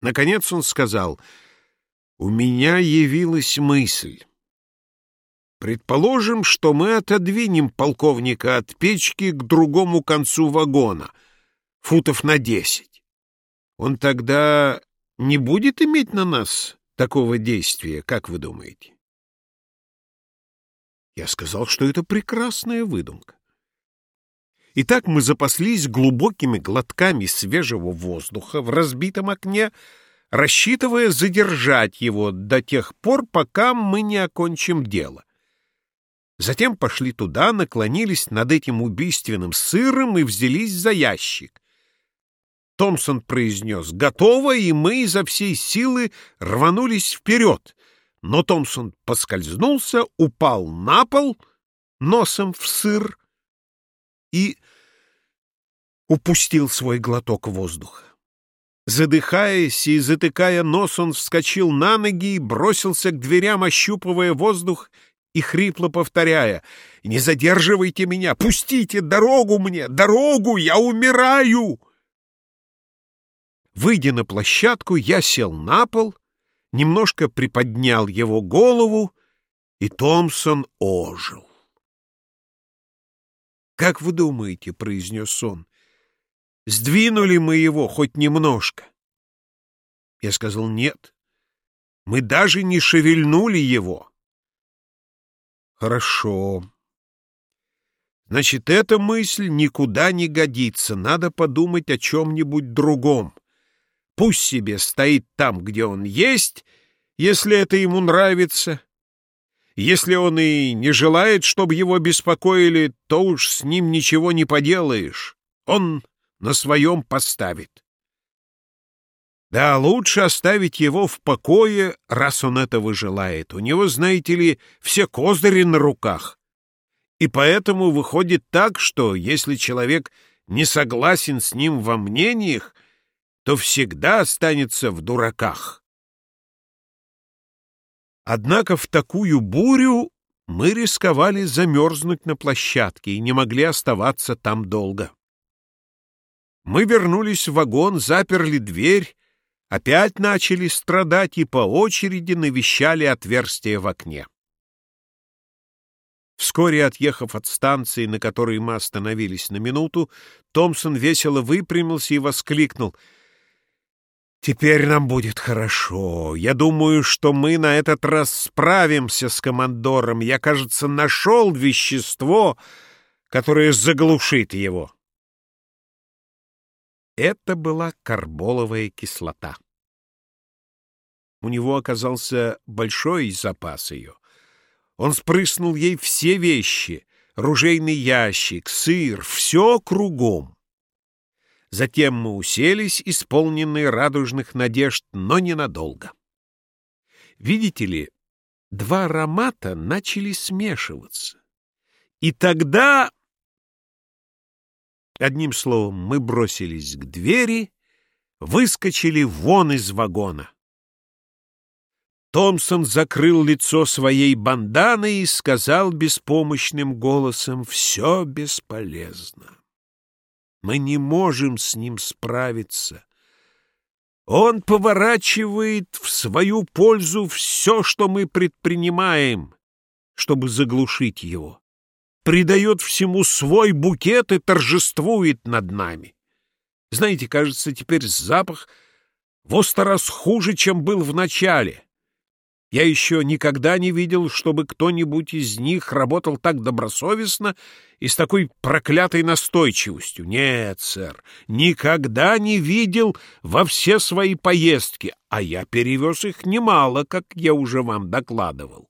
Наконец он сказал, «У меня явилась мысль. Предположим, что мы отодвинем полковника от печки к другому концу вагона, футов на десять. Он тогда не будет иметь на нас такого действия, как вы думаете?» Я сказал, что это прекрасная выдумка. Итак, мы запаслись глубокими глотками свежего воздуха в разбитом окне, рассчитывая задержать его до тех пор, пока мы не окончим дело. Затем пошли туда, наклонились над этим убийственным сыром и взялись за ящик. Томпсон произнес «Готово!» и мы изо всей силы рванулись вперед. Но Томпсон поскользнулся, упал на пол, носом в сыр и упустил свой глоток воздуха. Задыхаясь и затыкая нос, он вскочил на ноги и бросился к дверям, ощупывая воздух и хрипло повторяя «Не задерживайте меня! Пустите дорогу мне! Дорогу! Я умираю!» Выйдя на площадку, я сел на пол, немножко приподнял его голову, и Томпсон ожил. «Как вы думаете?» — произнес он. «Сдвинули мы его хоть немножко?» Я сказал «нет». Мы даже не шевельнули его. Хорошо. Значит, эта мысль никуда не годится. Надо подумать о чем-нибудь другом. Пусть себе стоит там, где он есть, если это ему нравится. Если он и не желает, чтобы его беспокоили, то уж с ним ничего не поделаешь. Он на своем поставит. Да, лучше оставить его в покое, раз он этого желает. У него, знаете ли, все козыри на руках. И поэтому выходит так, что если человек не согласен с ним во мнениях, то всегда останется в дураках. Однако в такую бурю мы рисковали замерзнуть на площадке и не могли оставаться там долго. Мы вернулись в вагон, заперли дверь, опять начали страдать и по очереди навещали отверстие в окне. Вскоре, отъехав от станции, на которой мы остановились на минуту, Томпсон весело выпрямился и воскликнул — Теперь нам будет хорошо. Я думаю, что мы на этот раз справимся с командором. Я, кажется, нашел вещество, которое заглушит его. Это была карболовая кислота. У него оказался большой запас ее. Он спрыснул ей все вещи — ружейный ящик, сыр, все кругом. Затем мы уселись, исполненные радужных надежд, но ненадолго. Видите ли, два аромата начали смешиваться. И тогда... Одним словом, мы бросились к двери, выскочили вон из вагона. Томпсон закрыл лицо своей банданой и сказал беспомощным голосом «Все бесполезно». Мы не можем с ним справиться. Он поворачивает в свою пользу все, что мы предпринимаем, чтобы заглушить его. Придает всему свой букет и торжествует над нами. Знаете, кажется, теперь запах в сто раз хуже, чем был в начале. Я еще никогда не видел, чтобы кто-нибудь из них работал так добросовестно и с такой проклятой настойчивостью. Нет, сэр, никогда не видел во все свои поездки, а я перевез их немало, как я уже вам докладывал.